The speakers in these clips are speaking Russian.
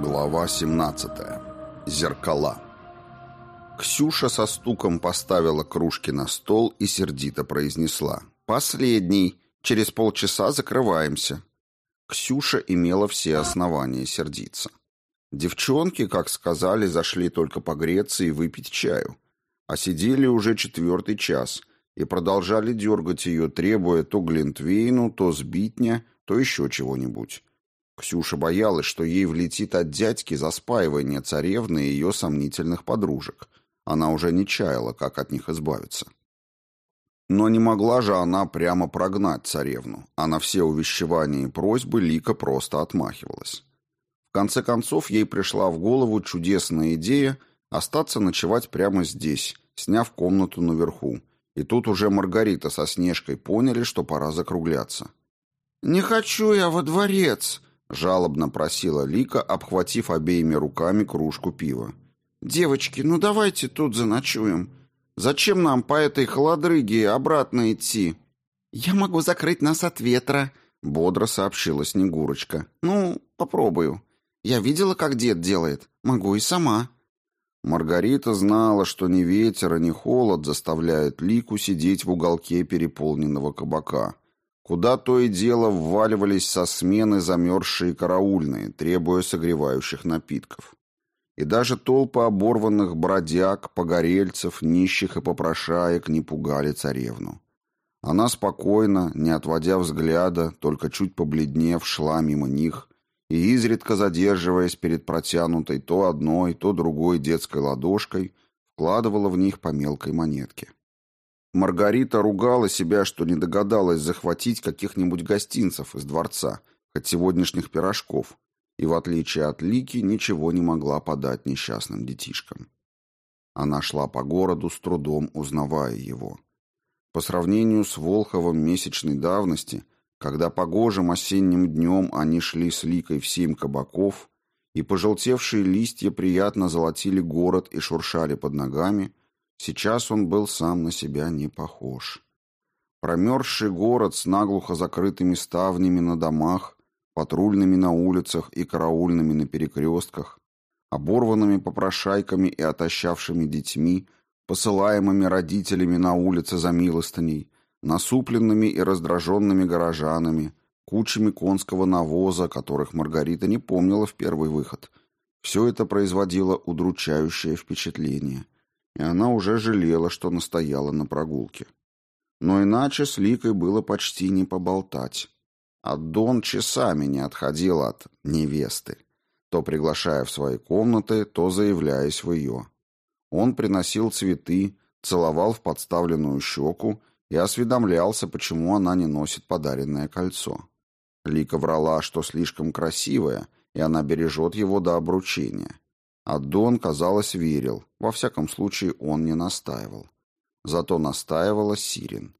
Глава 17. Зеркала. Ксюша со стуком поставила кружки на стол и сердито произнесла. «Последний. Через полчаса закрываемся». Ксюша имела все основания сердиться. Девчонки, как сказали, зашли только погреться и выпить чаю. А сидели уже четвертый час и продолжали дергать ее, требуя то глинтвейну, то сбитня, то еще чего-нибудь. Ксюша боялась, что ей влетит от дядьки за спаивание царевны и ее сомнительных подружек. Она уже не чаяла, как от них избавиться. Но не могла же она прямо прогнать царевну, а на все увещевания и просьбы Лика просто отмахивалась. В конце концов, ей пришла в голову чудесная идея остаться ночевать прямо здесь, сняв комнату наверху. И тут уже Маргарита со Снежкой поняли, что пора закругляться. «Не хочу я во дворец», Жалобно просила Лика, обхватив обеими руками кружку пива. «Девочки, ну давайте тут заночуем. Зачем нам по этой холодрыге обратно идти?» «Я могу закрыть нас от ветра», — бодро сообщила Снегурочка. «Ну, попробую. Я видела, как дед делает. Могу и сама». Маргарита знала, что ни ветер, ни холод заставляют Лику сидеть в уголке переполненного кабака — куда то и дело вваливались со смены замерзшие караульные, требуя согревающих напитков. И даже толпы оборванных бродяг, погорельцев, нищих и попрошаек не пугали царевну. Она спокойно, не отводя взгляда, только чуть побледнев, шла мимо них и, изредка задерживаясь перед протянутой то одной, то другой детской ладошкой, вкладывала в них по мелкой монетке. Маргарита ругала себя, что не догадалась захватить каких-нибудь гостинцев из дворца, хоть сегодняшних пирожков, и, в отличие от Лики, ничего не могла подать несчастным детишкам. Она шла по городу, с трудом узнавая его. По сравнению с Волховым месячной давности, когда погожим осенним днем они шли с Ликой в семь кабаков, и пожелтевшие листья приятно золотили город и шуршали под ногами, Сейчас он был сам на себя не похож. Промерзший город с наглухо закрытыми ставнями на домах, патрульными на улицах и караульными на перекрестках, оборванными попрошайками и отощавшими детьми, посылаемыми родителями на улицы за милостыней, насупленными и раздраженными горожанами, кучами конского навоза, которых Маргарита не помнила в первый выход. Все это производило удручающее впечатление – и она уже жалела, что настояла на прогулке. Но иначе с Ликой было почти не поболтать. А Дон часами не отходил от невесты, то приглашая в свои комнаты, то заявляясь в ее. Он приносил цветы, целовал в подставленную щеку и осведомлялся, почему она не носит подаренное кольцо. Лика врала, что слишком красивая, и она бережет его до обручения. А Дон, казалось, верил. Во всяком случае, он не настаивал. Зато настаивала Сирин.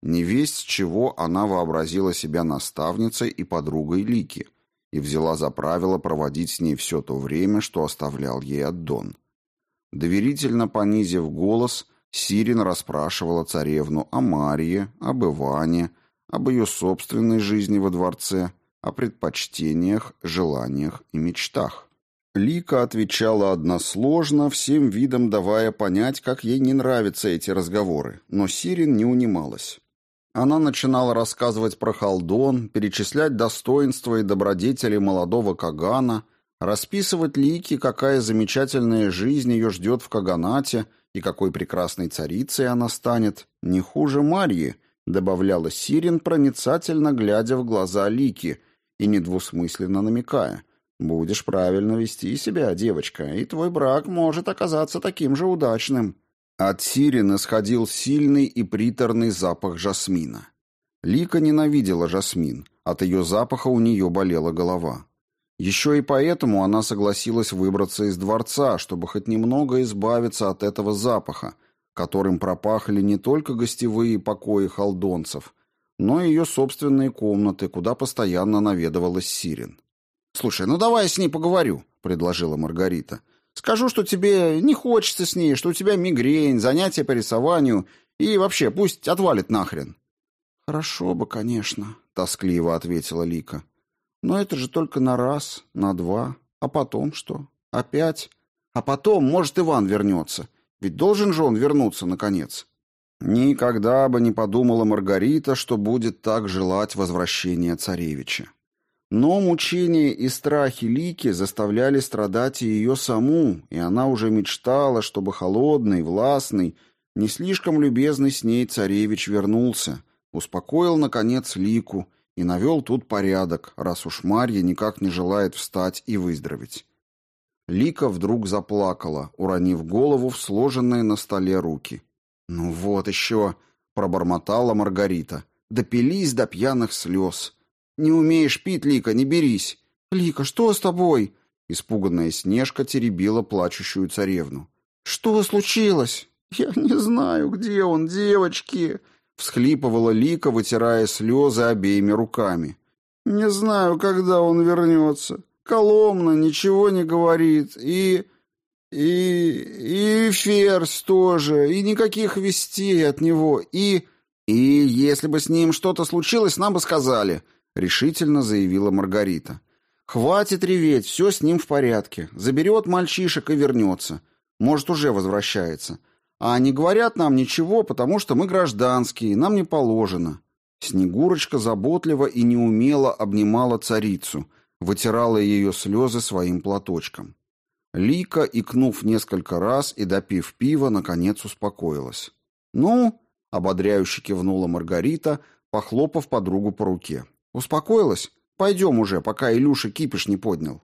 Не весть с чего она вообразила себя наставницей и подругой Лики и взяла за правило проводить с ней все то время, что оставлял ей Аддон. Доверительно понизив голос, Сирин расспрашивала царевну о Марье, об Иване, об ее собственной жизни во дворце, о предпочтениях, желаниях и мечтах. Лика отвечала односложно, всем видом давая понять, как ей не нравятся эти разговоры, но Сирин не унималась. Она начинала рассказывать про Халдон, перечислять достоинства и добродетели молодого Кагана, расписывать Лики, какая замечательная жизнь ее ждет в Каганате и какой прекрасной царицей она станет, не хуже Марьи, добавляла Сирин, проницательно глядя в глаза Лики и недвусмысленно намекая – Будешь правильно вести себя, девочка, и твой брак может оказаться таким же удачным». От Сирин исходил сильный и приторный запах жасмина. Лика ненавидела жасмин, от ее запаха у нее болела голова. Еще и поэтому она согласилась выбраться из дворца, чтобы хоть немного избавиться от этого запаха, которым пропахли не только гостевые покои халдонцев, но и ее собственные комнаты, куда постоянно наведывалась Сирин. «Слушай, ну давай я с ней поговорю», — предложила Маргарита. «Скажу, что тебе не хочется с ней, что у тебя мигрень, занятия по рисованию, и вообще пусть отвалит нахрен». «Хорошо бы, конечно», — тоскливо ответила Лика. «Но это же только на раз, на два, А потом что? Опять? А потом, может, Иван вернется. Ведь должен же он вернуться, наконец. Никогда бы не подумала Маргарита, что будет так желать возвращения царевича. Но мучения и страхи Лики заставляли страдать и ее саму, и она уже мечтала, чтобы холодный, властный, не слишком любезный с ней царевич вернулся, успокоил, наконец, Лику и навел тут порядок, раз уж Марья никак не желает встать и выздороветь. Лика вдруг заплакала, уронив голову в сложенные на столе руки. «Ну вот еще!» — пробормотала Маргарита. «Допились до пьяных слез. Не умеешь пить, Лика, не берись!» «Лика, что с тобой?» Испуганная Снежка теребила плачущую царевну. «Что случилось?» «Я не знаю, где он, девочки!» Всхлипывала Лика, вытирая слезы обеими руками. «Не знаю, когда он вернется. Коломна ничего не говорит. И... и... и Ферзь тоже. И никаких вестей от него. И... и если бы с ним что-то случилось, нам бы сказали», — решительно заявила Маргарита. «Хватит реветь, все с ним в порядке. Заберет мальчишек и вернется. Может, уже возвращается. А они говорят нам ничего, потому что мы гражданские, нам не положено». Снегурочка заботливо и неумело обнимала царицу, вытирала ее слезы своим платочком. Лика, икнув несколько раз и допив пива, наконец успокоилась. «Ну?» — ободряюще кивнула Маргарита, похлопав подругу по руке. «Успокоилась? Пойдем уже, пока Илюша кипиш не поднял».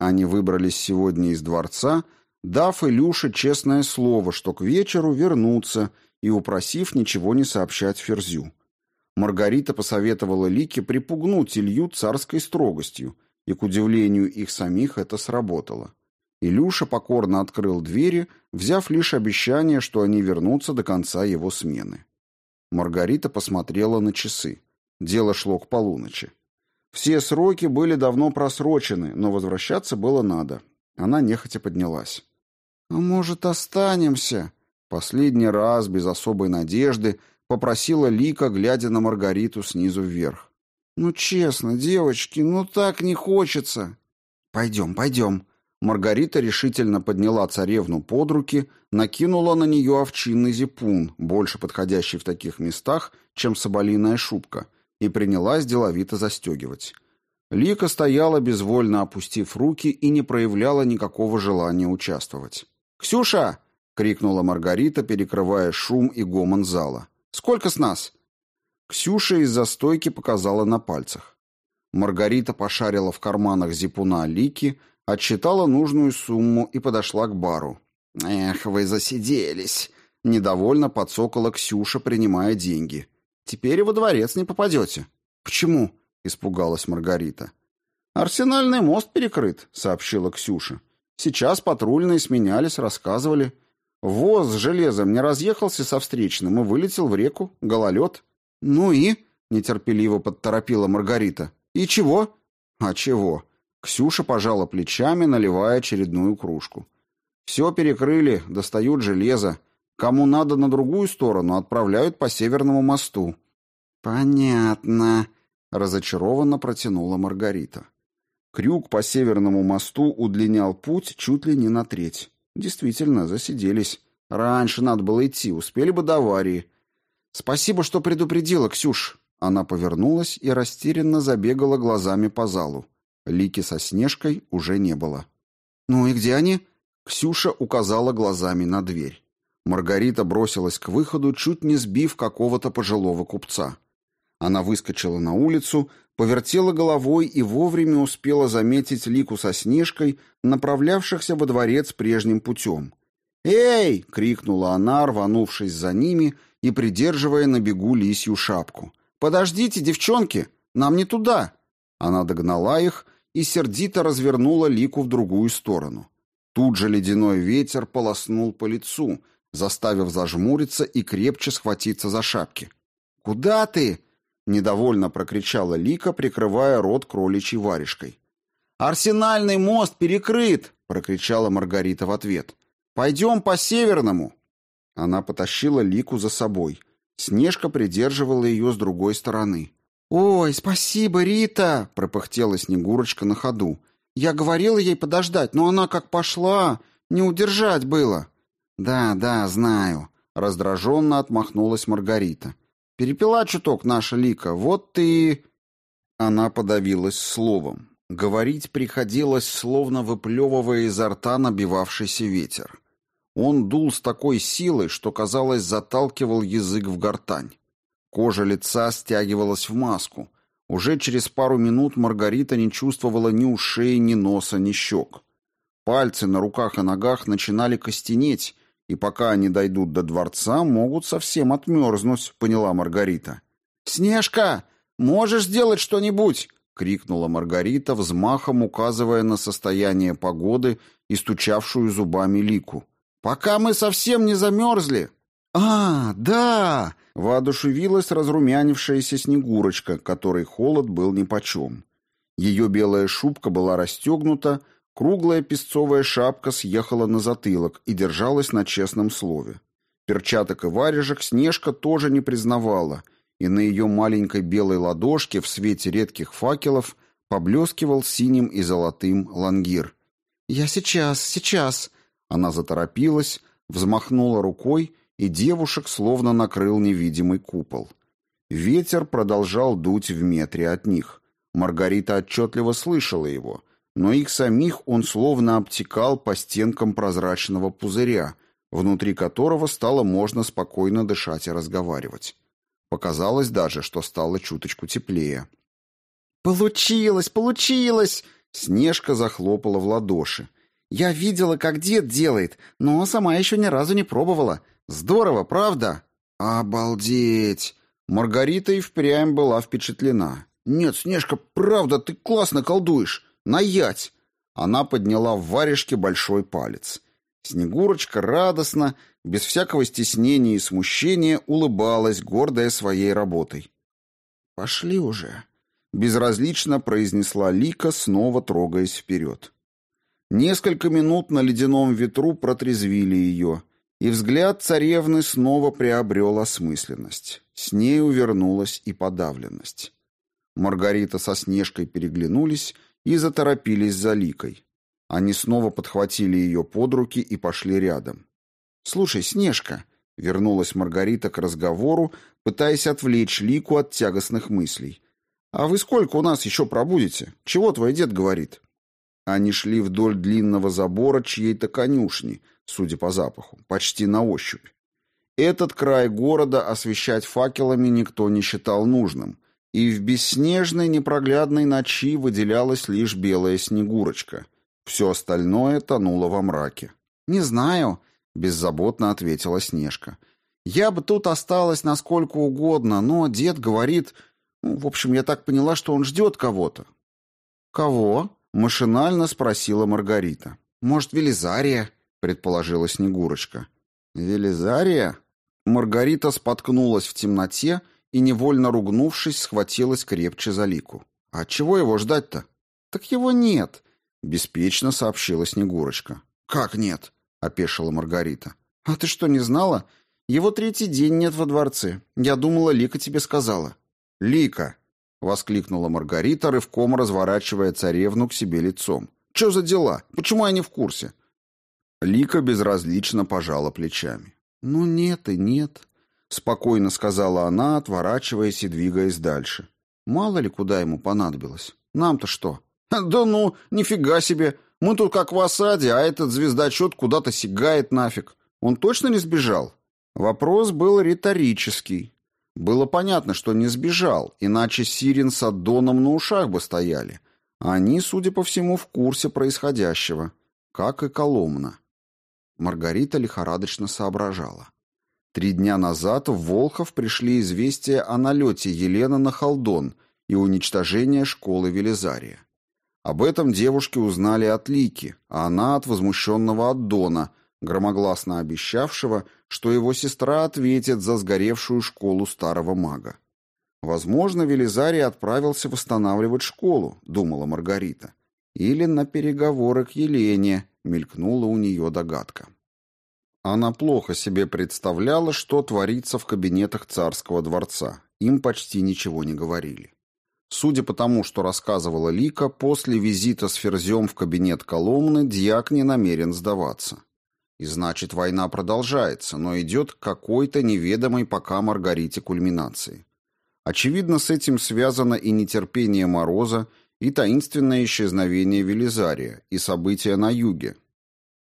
Они выбрались сегодня из дворца, дав Илюше честное слово, что к вечеру вернутся, и упросив ничего не сообщать Ферзю. Маргарита посоветовала Лике припугнуть Илью царской строгостью, и, к удивлению их самих, это сработало. Илюша покорно открыл двери, взяв лишь обещание, что они вернутся до конца его смены. Маргарита посмотрела на часы. Дело шло к полуночи. Все сроки были давно просрочены, но возвращаться было надо. Она нехотя поднялась. «А может, останемся?» Последний раз, без особой надежды, попросила Лика, глядя на Маргариту снизу вверх. «Ну, честно, девочки, ну так не хочется». «Пойдем, пойдем». Маргарита решительно подняла царевну под руки, накинула на нее овчинный зипун, больше подходящий в таких местах, чем соболиная шубка, и принялась деловито застегивать. Лика стояла, безвольно опустив руки, и не проявляла никакого желания участвовать. «Ксюша!» — крикнула Маргарита, перекрывая шум и гомон зала. Сколько с нас?» Ксюша из-за стойки показала на пальцах. Маргарита пошарила в карманах зипуна Лики, отсчитала нужную сумму и подошла к бару. «Эх, вы засиделись!» — недовольно подсокала Ксюша, принимая деньги. «Теперь и во дворец не попадете». «Почему?» — испугалась Маргарита. «Арсенальный мост перекрыт», — сообщила Ксюша. «Сейчас патрульные сменялись, рассказывали. Воз с железом не разъехался со встречным и вылетел в реку. Гололед. «Ну и?» — нетерпеливо подторопила Маргарита. «И чего?» «А чего?» Ксюша пожала плечами, наливая очередную кружку. «Все перекрыли, достают железо. Кому надо на другую сторону, отправляют по Северному мосту». «Понятно», — разочарованно протянула Маргарита. Крюк по Северному мосту удлинял путь чуть ли не на треть. Действительно, засиделись. Раньше надо было идти, успели бы до аварии. Спасибо, что предупредила, Ксюш. Она повернулась и растерянно забегала глазами по залу. Лики со Снежкой уже не было. «Ну и где они?» Ксюша указала глазами на дверь. Маргарита бросилась к выходу, чуть не сбив какого-то пожилого купца. Она выскочила на улицу, повертела головой и вовремя успела заметить Лику со Снежкой, направлявшихся во дворец прежним путем. «Эй!» — крикнула она, рванувшись за ними и придерживая на бегу лисью шапку. «Подождите, девчонки! Нам не туда!» Она догнала их и сердито развернула Лику в другую сторону. Тут же ледяной ветер полоснул по лицу, заставив зажмуриться и крепче схватиться за шапки. «Куда ты?» Недовольно прокричала Лика, прикрывая рот кроличьей варежкой. «Арсенальный мост перекрыт!» — прокричала Маргарита в ответ. «Пойдем по Северному!» Она потащила Лику за собой. Снежка придерживала ее с другой стороны. «Ой, спасибо, Рита!» — пропыхтела Снегурочка на ходу. Я говорила ей подождать, но она как пошла, не удержать было». «Да, да, знаю», — раздраженно отмахнулась Маргарита. «Перепила чуток наша Лика, вот ты...» Она подавилась словом. Говорить приходилось, словно выплевывая изо рта набивавшийся ветер. Он дул с такой силой, что, казалось, заталкивал язык в гортань. Кожа лица стягивалась в маску. Уже через пару минут Маргарита не чувствовала ни ушей, ни носа, ни щек. Пальцы на руках и ногах начинали костенеть, и пока они дойдут до дворца, могут совсем отмерзнуть, поняла Маргарита. «Снежка, можешь сделать что-нибудь?» — крикнула Маргарита, взмахом указывая на состояние погоды и стучавшую зубами Лику. «Пока мы совсем не замерзли!» «А, да!» — воодушевилась разрумянившаяся Снегурочка, которой холод был нипочем. Ее белая шубка была расстегнута, круглая песцовая шапка съехала на затылок и держалась на честном слове. Перчаток и варежек Снежка тоже не признавала, и на ее маленькой белой ладошке в свете редких факелов поблескивал синим и золотым лангир. «Я сейчас, сейчас!» Она заторопилась, взмахнула рукой, и девушек словно накрыл невидимый купол. Ветер продолжал дуть в метре от них. Маргарита отчетливо слышала его, но их самих он словно обтекал по стенкам прозрачного пузыря, внутри которого стало можно спокойно дышать и разговаривать. Показалось даже, что стало чуточку теплее. «Получилось! Получилось!» Снежка захлопала в ладоши. Я видела, как дед делает, но сама еще ни разу не пробовала. Здорово, правда? Обалдеть! Маргарита и впрямь была впечатлена. Нет, Снежка, правда, ты классно колдуешь. Наять! Она подняла в варежке большой палец. Снегурочка радостно, без всякого стеснения и смущения, улыбалась, гордая своей работой. «Пошли уже», — безразлично произнесла Лика, снова трогаясь вперед. Несколько минут на ледяном ветру протрезвили ее, и взгляд царевны снова приобрел осмысленность. С ней увернулась и подавленность. Маргарита со Снежкой переглянулись и заторопились за Ликой. Они снова подхватили ее под руки и пошли рядом. «Слушай, Снежка», — вернулась Маргарита к разговору, пытаясь отвлечь Лику от тягостных мыслей. «А вы сколько у нас еще пробудете? Чего твой дед говорит?» Они шли вдоль длинного забора чьей-то конюшни, судя по запаху, почти на ощупь. Этот край города освещать факелами никто не считал нужным, и в бесснежной непроглядной ночи выделялась лишь белая снегурочка. Все остальное тонуло во мраке. «Не знаю», — беззаботно ответила Снежка. «Я бы тут осталась насколько угодно, но дед говорит... Ну, в общем, я так поняла, что он ждет кого-то». «Кого?» Машинально спросила Маргарита. «Может, Велизария?» — предположила Снегурочка. «Велизария?» Маргарита споткнулась в темноте и, невольно ругнувшись, схватилась крепче за лику. «А чего его ждать-то?» «Так его нет», — беспечно сообщила Снегурочка. «Как нет?» — опешила Маргарита. «А ты что, не знала? Его третий день нет во дворце. Я думала, Лика тебе сказала». «Лика!» — воскликнула Маргарита, рывком разворачивая царевну к себе лицом. «Че за дела? Почему я не в курсе?» Лика безразлично пожала плечами. «Ну нет и нет», — спокойно сказала она, отворачиваясь и двигаясь дальше. «Мало ли куда ему понадобилось. Нам-то что?» «Да ну, нифига себе! Мы тут как в осаде, а этот звездочет куда-то сигает нафиг. Он точно не сбежал?» Вопрос был риторический. Было понятно, что не сбежал, иначе Сирин с Аддоном на ушах бы стояли. Они, судя по всему, в курсе происходящего, как и Коломна. Маргарита лихорадочно соображала. Три дня назад в Волхов пришли известия о налете Елены на Халдон и уничтожении школы Велизария. Об этом девушки узнали от Лики, а она от возмущенного Аддона – громогласно обещавшего, что его сестра ответит за сгоревшую школу старого мага. Возможно, Велизарий отправился восстанавливать школу, думала Маргарита. Или на переговоры к Елене, мелькнула у нее догадка. Она плохо себе представляла, что творится в кабинетах царского дворца. Им почти ничего не говорили. Судя по тому, что рассказывала Лика, после визита с Ферзем в кабинет Коломны дьяк не намерен сдаваться. И значит, война продолжается, но идет к какой-то неведомой пока Маргарите кульминации. Очевидно, с этим связано и нетерпение Мороза, и таинственное исчезновение Велизария, и события на юге,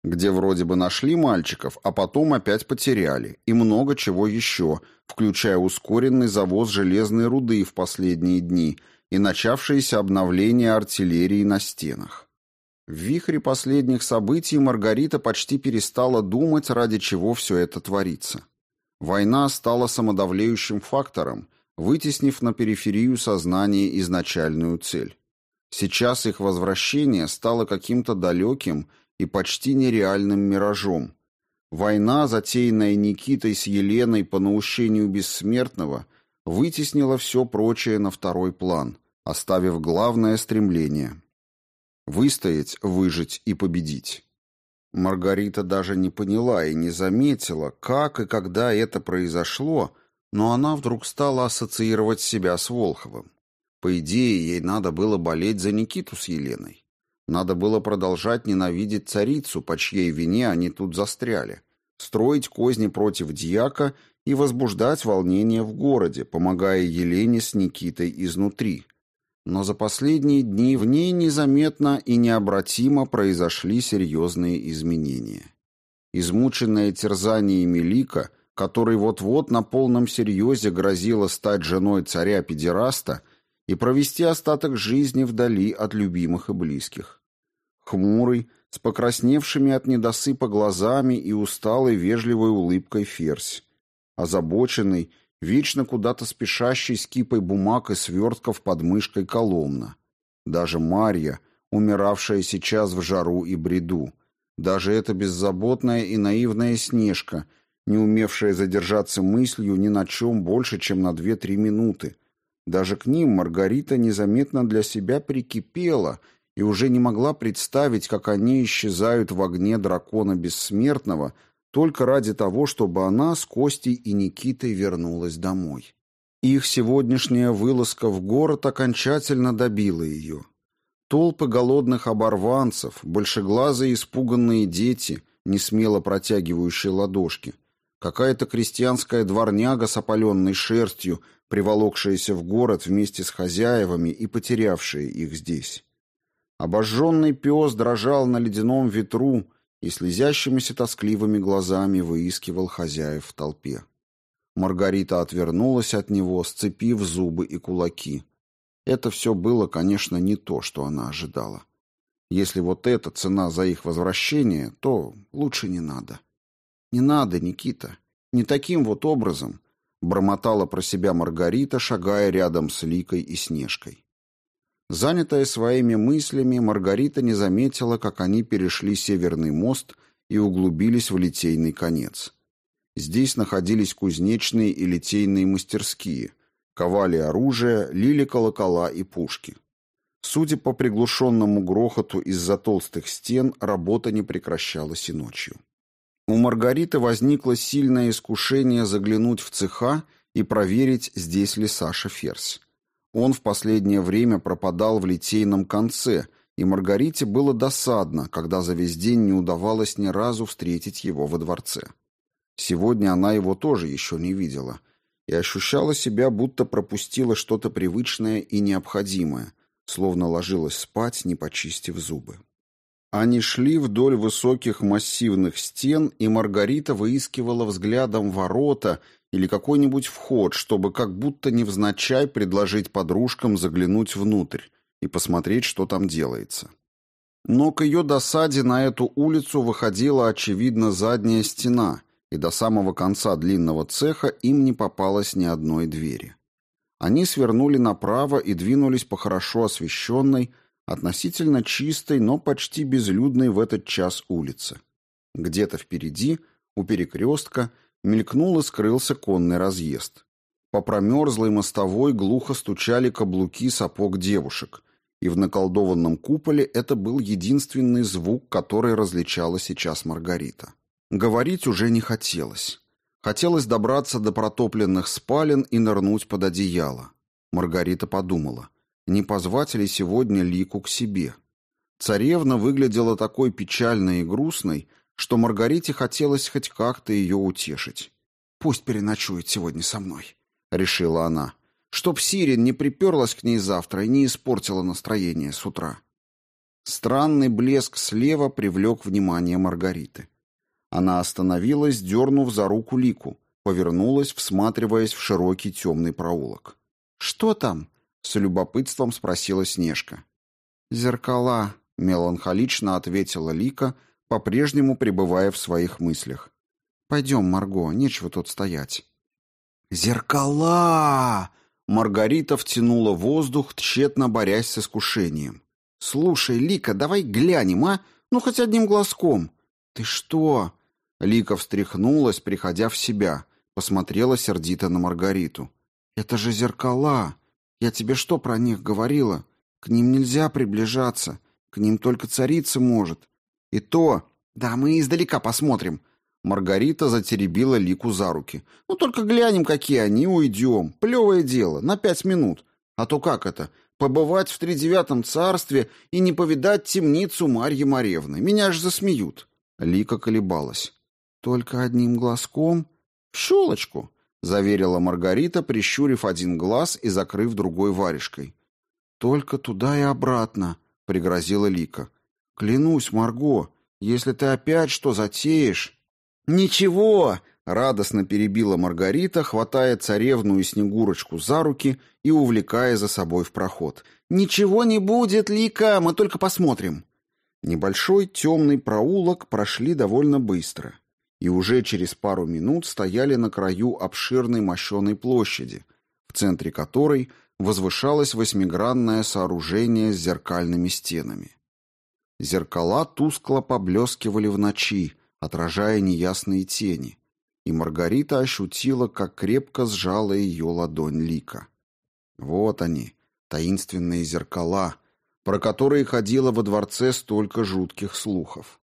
где вроде бы нашли мальчиков, а потом опять потеряли, и много чего еще, включая ускоренный завоз железной руды в последние дни и начавшееся обновление артиллерии на стенах. В вихре последних событий Маргарита почти перестала думать, ради чего все это творится. Война стала самодавлеющим фактором, вытеснив на периферию сознания изначальную цель. Сейчас их возвращение стало каким-то далеким и почти нереальным миражом. Война, затеянная Никитой с Еленой по наущению Бессмертного, вытеснила все прочее на второй план, оставив главное стремление Выстоять, выжить и победить. Маргарита даже не поняла и не заметила, как и когда это произошло, но она вдруг стала ассоциировать себя с Волховым. По идее, ей надо было болеть за Никиту с Еленой. Надо было продолжать ненавидеть царицу, по чьей вине они тут застряли, строить козни против дьяка и возбуждать волнение в городе, помогая Елене с Никитой изнутри – но за последние дни в ней незаметно и необратимо произошли серьезные изменения. Измученная терзаниями Лика, которой вот-вот на полном серьезе грозило стать женой царя-педераста и провести остаток жизни вдали от любимых и близких. Хмурый, с покрасневшими от недосыпа глазами и усталой вежливой улыбкой ферзь. Озабоченный вечно куда-то спешащий с кипой бумаг и свертков под мышкой Коломна. Даже Марья, умиравшая сейчас в жару и бреду. Даже эта беззаботная и наивная Снежка, не умевшая задержаться мыслью ни на чем больше, чем на две-три минуты. Даже к ним Маргарита незаметно для себя прикипела и уже не могла представить, как они исчезают в огне дракона бессмертного — только ради того, чтобы она с Костей и Никитой вернулась домой. Их сегодняшняя вылазка в город окончательно добила ее. Толпы голодных оборванцев, большеглазые испуганные дети, не смело протягивающие ладошки, какая-то крестьянская дворняга с опаленной шерстью, приволокшаяся в город вместе с хозяевами и потерявшая их здесь. Обожженный пес дрожал на ледяном ветру, и слезящимися тоскливыми глазами выискивал хозяев в толпе. Маргарита отвернулась от него, сцепив зубы и кулаки. Это все было, конечно, не то, что она ожидала. Если вот эта цена за их возвращение, то лучше не надо. «Не надо, Никита, не таким вот образом», — бормотала про себя Маргарита, шагая рядом с Ликой и Снежкой. Занятая своими мыслями, Маргарита не заметила, как они перешли Северный мост и углубились в литейный конец. Здесь находились кузнечные и литейные мастерские, ковали оружие, лили колокола и пушки. Судя по приглушенному грохоту из-за толстых стен, работа не прекращалась и ночью. У Маргариты возникло сильное искушение заглянуть в цеха и проверить, здесь ли Саша Ферзь. Он в последнее время пропадал в литейном конце, и Маргарите было досадно, когда за весь день не удавалось ни разу встретить его во дворце. Сегодня она его тоже еще не видела и ощущала себя, будто пропустила что-то привычное и необходимое, словно ложилась спать, не почистив зубы. Они шли вдоль высоких массивных стен, и Маргарита выискивала взглядом ворота или какой-нибудь вход, чтобы как будто невзначай предложить подружкам заглянуть внутрь и посмотреть, что там делается. Но к ее досаде на эту улицу выходила, очевидно, задняя стена, и до самого конца длинного цеха им не попалось ни одной двери. Они свернули направо и двинулись по хорошо освещенной, относительно чистой, но почти безлюдной в этот час улице. Где-то впереди, у перекрестка, мелькнул и скрылся конный разъезд. По промерзлой мостовой глухо стучали каблуки сапог девушек, и в наколдованном куполе это был единственный звук, который различала сейчас Маргарита. Говорить уже не хотелось. Хотелось добраться до протопленных спален и нырнуть под одеяло. Маргарита подумала. не позвать ли сегодня Лику к себе. Царевна выглядела такой печальной и грустной, что Маргарите хотелось хоть как-то ее утешить. «Пусть переночует сегодня со мной», — решила она, «чтоб Сирин не приперлась к ней завтра и не испортила настроение с утра». Странный блеск слева привлек внимание Маргариты. Она остановилась, дернув за руку Лику, повернулась, всматриваясь в широкий темный проулок. «Что там?» — с любопытством спросила Снежка. «Зеркала», — меланхолично ответила Лика, по-прежнему пребывая в своих мыслях. «Пойдем, Марго, нечего тут стоять». «Зеркала!» Маргарита втянула воздух, тщетно борясь с искушением. «Слушай, Лика, давай глянем, а? Ну, хоть одним глазком». «Ты что?» Лика встряхнулась, приходя в себя, посмотрела сердито на Маргариту. «Это же зеркала! Я тебе что про них говорила? К ним нельзя приближаться, к ним только царица может. И то... Да, мы издалека посмотрим». Маргарита затеребила Лику за руки. «Ну только глянем, какие они, уйдем. Плевое дело, на пять минут. А то как это? Побывать в тридевятом царстве и не повидать темницу Марьи Маревны. Меня аж засмеют». Лика колебалась. «Только одним глазком?» «В щелочку», — заверила Маргарита, прищурив один глаз и закрыв другой варежкой. «Только туда и обратно», — пригрозила Лика. «Клянусь, Марго, если ты опять что затеешь...» «Ничего!» — радостно перебила Маргарита, хватая царевну и Снегурочку за руки и увлекая за собой в проход. «Ничего не будет, Лика, мы только посмотрим». Небольшой темный проулок прошли довольно быстро и уже через пару минут стояли на краю обширной мощеной площади, в центре которой возвышалось восьмигранное сооружение с зеркальными стенами. Зеркала тускло поблескивали в ночи, отражая неясные тени, и Маргарита ощутила, как крепко сжала ее ладонь Лика. Вот они, таинственные зеркала, про которые ходило во дворце столько жутких слухов.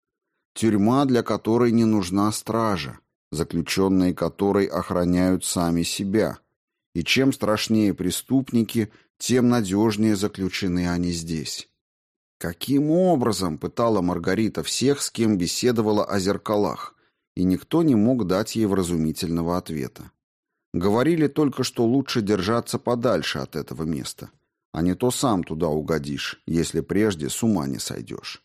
Тюрьма, для которой не нужна стража, заключенные которой охраняют сами себя. И чем страшнее преступники, тем надежнее заключены они здесь. Каким образом пытала Маргарита всех, с кем беседовала о зеркалах, и никто не мог дать ей вразумительного ответа. Говорили только, что лучше держаться подальше от этого места, а не то сам туда угодишь, если прежде с ума не сойдешь.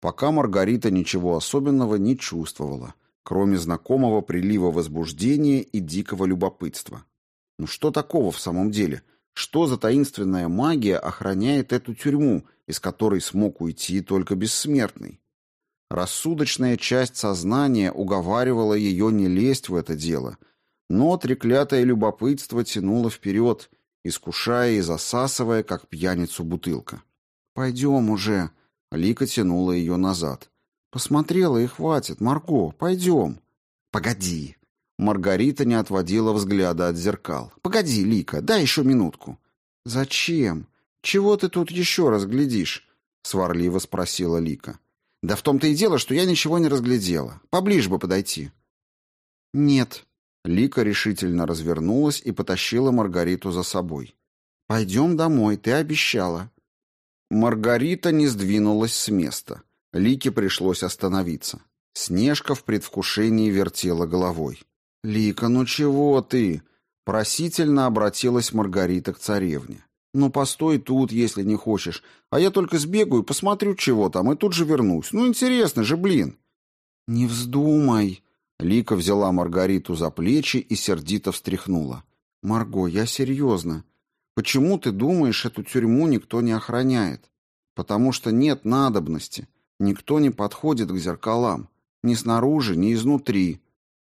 Пока Маргарита ничего особенного не чувствовала, кроме знакомого прилива возбуждения и дикого любопытства. Ну что такого в самом деле? Что за таинственная магия охраняет эту тюрьму, из которой смог уйти только бессмертный? Рассудочная часть сознания уговаривала ее не лезть в это дело, но треклятое любопытство тянуло вперед, искушая и засасывая, как пьяницу бутылка. «Пойдем уже», Лика тянула ее назад. «Посмотрела и хватит, Марго, пойдем». «Погоди». Маргарита не отводила взгляда от зеркал. «Погоди, Лика, дай еще минутку». «Зачем? Чего ты тут еще разглядишь?» Сварливо спросила Лика. «Да в том-то и дело, что я ничего не разглядела. Поближе бы подойти». «Нет». Лика решительно развернулась и потащила Маргариту за собой. «Пойдем домой, ты обещала». Маргарита не сдвинулась с места. Лике пришлось остановиться. Снежка в предвкушении вертела головой. «Лика, ну чего ты?» Просительно обратилась Маргарита к царевне. «Ну, постой тут, если не хочешь, а я только сбегаю, посмотрю, чего там, и тут же вернусь. Ну, интересно же, блин!» «Не вздумай!» Лика взяла Маргариту за плечи и сердито встряхнула. «Марго, я серьезно. Почему ты думаешь, эту тюрьму никто не охраняет? Потому что нет надобности. Никто не подходит к зеркалам. Ни снаружи, ни изнутри.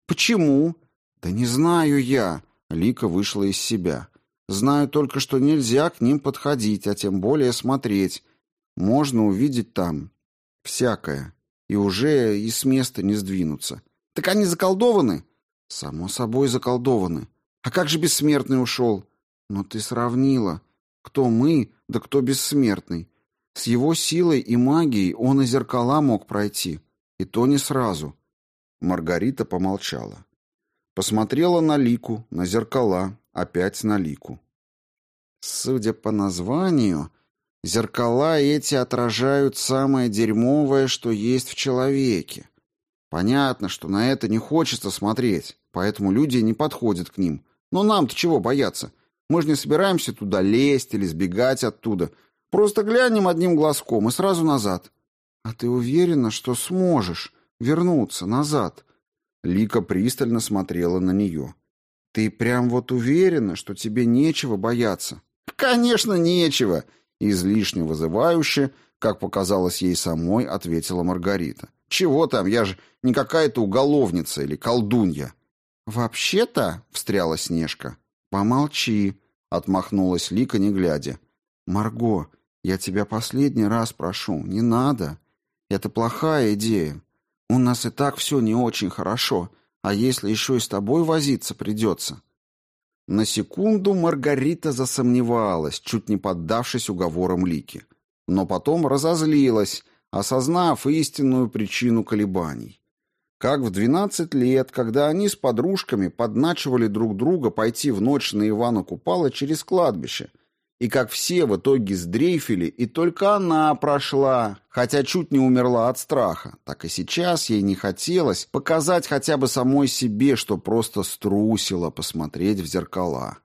Почему? Да не знаю я. Лика вышла из себя. Знаю только, что нельзя к ним подходить, а тем более смотреть. Можно увидеть там всякое. И уже и с места не сдвинуться. Так они заколдованы? Само собой заколдованы. А как же бессмертный ушел? Но ты сравнила, кто мы, да кто бессмертный. С его силой и магией он и зеркала мог пройти, и то не сразу. Маргарита помолчала. Посмотрела на Лику, на зеркала, опять на Лику. Судя по названию, зеркала эти отражают самое дерьмовое, что есть в человеке. Понятно, что на это не хочется смотреть, поэтому люди не подходят к ним. Но нам-то чего бояться? Мы же не собираемся туда лезть или сбегать оттуда. Просто глянем одним глазком и сразу назад. А ты уверена, что сможешь вернуться назад? Лика пристально смотрела на нее. Ты прям вот уверена, что тебе нечего бояться? Конечно, нечего, излишне вызывающе, как показалось ей самой, ответила Маргарита. Чего там, я же не какая-то уголовница или колдунья. Вообще-то, встряла Снежка. Помолчи, отмахнулась Лика, не глядя. Марго, я тебя последний раз прошу, не надо. Это плохая идея. У нас и так все не очень хорошо, а если еще и с тобой возиться придется?» На секунду Маргарита засомневалась, чуть не поддавшись уговорам Лики. Но потом разозлилась, осознав истинную причину колебаний. Как в двенадцать лет, когда они с подружками подначивали друг друга пойти в ночь на Ивана Купала через кладбище – и как все в итоге сдрейфили, и только она прошла, хотя чуть не умерла от страха, так и сейчас ей не хотелось показать хотя бы самой себе, что просто струсила посмотреть в зеркала.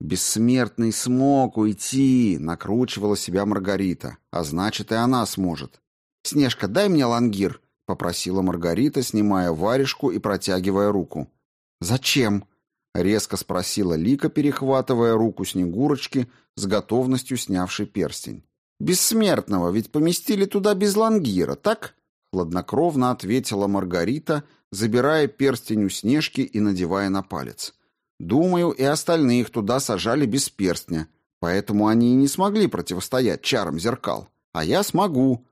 «Бессмертный смог уйти», — накручивала себя Маргарита, а значит, и она сможет. «Снежка, дай мне лангир», — попросила Маргарита, снимая варежку и протягивая руку. «Зачем?» — резко спросила Лика, перехватывая руку Снегурочки, с готовностью снявшей перстень. «Бессмертного ведь поместили туда без лангира, так?» — хладнокровно ответила Маргарита, забирая перстень у Снежки и надевая на палец. «Думаю, и остальных туда сажали без перстня, поэтому они и не смогли противостоять чарам зеркал. А я смогу».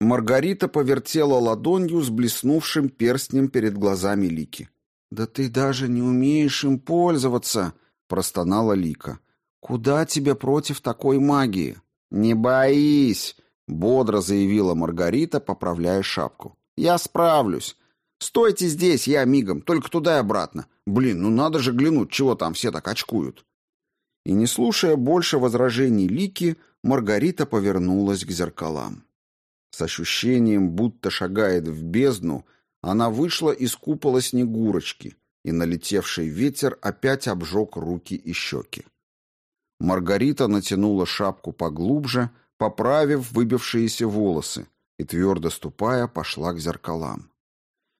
Маргарита повертела ладонью с блеснувшим перстнем перед глазами Лики. «Да ты даже не умеешь им пользоваться!» — простонала Лика. «Куда тебе против такой магии?» «Не боись!» — бодро заявила Маргарита, поправляя шапку. «Я справлюсь. Стойте здесь, я мигом, только туда и обратно. Блин, ну надо же глянуть, чего там все так очкуют». И не слушая больше возражений Лики, Маргарита повернулась к зеркалам. С ощущением, будто шагает в бездну, она вышла из купола Снегурочки, и налетевший ветер опять обжег руки и щеки. Маргарита натянула шапку поглубже, поправив выбившиеся волосы, и, твердо ступая, пошла к зеркалам.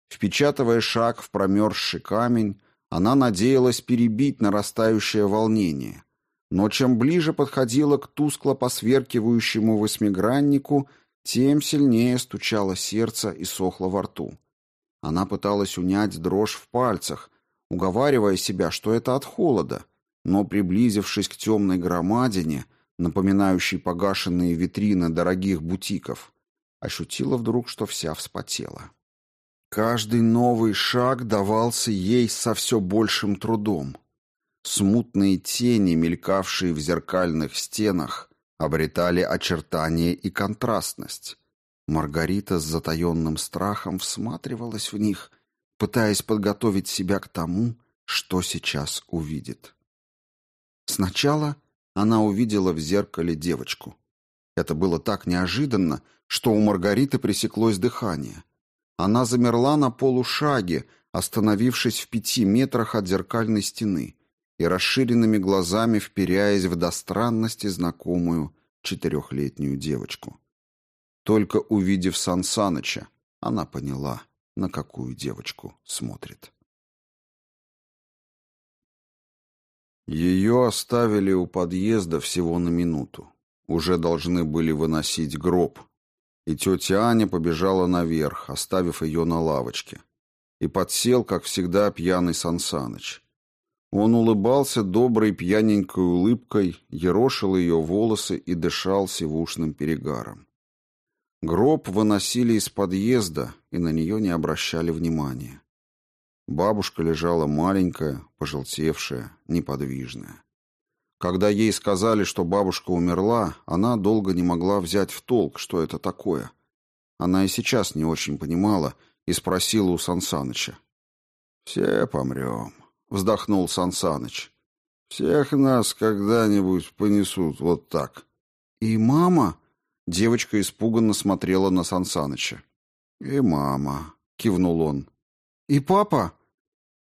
Впечатывая шаг в промерзший камень, она надеялась перебить нарастающее волнение. Но чем ближе подходила к тускло посверкивающему восьмиграннику, тем сильнее стучало сердце и сохло во рту. Она пыталась унять дрожь в пальцах, уговаривая себя, что это от холода, но, приблизившись к темной громадине, напоминающей погашенные витрины дорогих бутиков, ощутила вдруг, что вся вспотела. Каждый новый шаг давался ей со все большим трудом. Смутные тени, мелькавшие в зеркальных стенах, обретали очертания и контрастность. Маргарита с затаенным страхом всматривалась в них, пытаясь подготовить себя к тому, что сейчас увидит. Сначала она увидела в зеркале девочку. Это было так неожиданно, что у Маргариты пресеклось дыхание. Она замерла на полушаге, остановившись в пяти метрах от зеркальной стены и расширенными глазами вперяясь в до странности знакомую четырехлетнюю девочку. Только увидев Сансаныча, она поняла, на какую девочку смотрит. Ее оставили у подъезда всего на минуту. Уже должны были выносить гроб. И тетя Аня побежала наверх, оставив ее на лавочке. И подсел, как всегда, пьяный Сансаныч. Он улыбался доброй пьяненькой улыбкой, ерошил ее волосы и дышал сивушным перегаром. Гроб выносили из подъезда, и на нее не обращали внимания. Бабушка лежала маленькая, пожелтевшая, неподвижная. Когда ей сказали, что бабушка умерла, она долго не могла взять в толк, что это такое. Она и сейчас не очень понимала и спросила у Сансаныча. «Все помрем», — вздохнул Сансаныч. Всех нас когда-нибудь понесут вот так. И мама? Девочка испуганно смотрела на Сансаныча. И мама, кивнул он. И папа?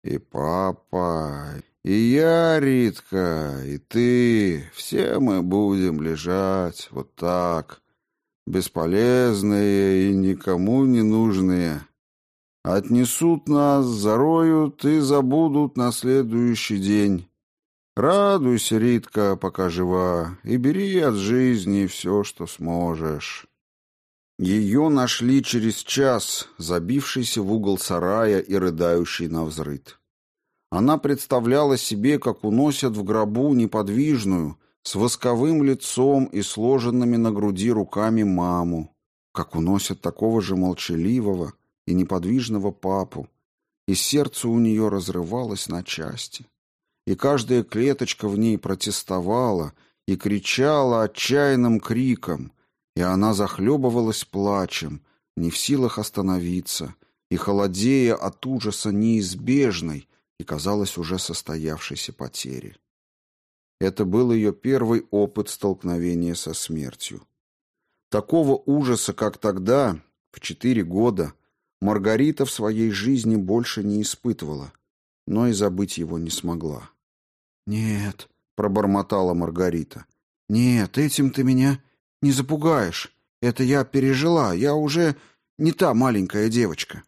И папа, и я, Ритка, и ты. Все мы будем лежать вот так, бесполезные и никому не нужные. Отнесут нас, зароют и забудут на следующий день. Радуйся, Ритка, пока жива, и бери от жизни все, что сможешь. Ее нашли через час, забившийся в угол сарая и рыдающий на взрыд. Она представляла себе, как уносят в гробу неподвижную, с восковым лицом и сложенными на груди руками маму, как уносят такого же молчаливого и неподвижного папу, и сердце у нее разрывалось на части и каждая клеточка в ней протестовала и кричала отчаянным криком, и она захлебывалась плачем, не в силах остановиться, и холодея от ужаса неизбежной и, казалось, уже состоявшейся потери. Это был ее первый опыт столкновения со смертью. Такого ужаса, как тогда, в четыре года, Маргарита в своей жизни больше не испытывала, но и забыть его не смогла. «Нет», — пробормотала Маргарита. «Нет, этим ты меня не запугаешь. Это я пережила, я уже не та маленькая девочка».